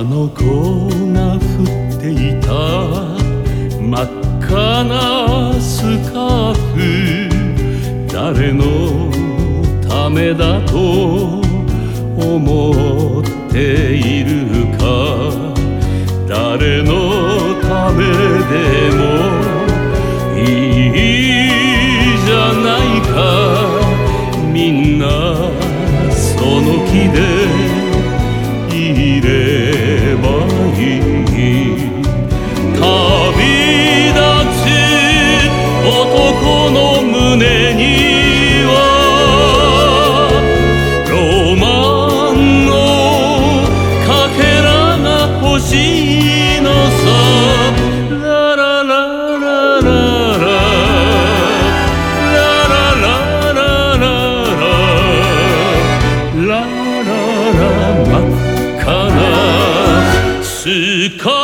あの子が降っていた。真っ赤なスカーフ。誰のためだと思っているか。誰のためでもいいじゃないか。みんなその気でが欲しいのさラララララララララララララララ真っ赤なスカ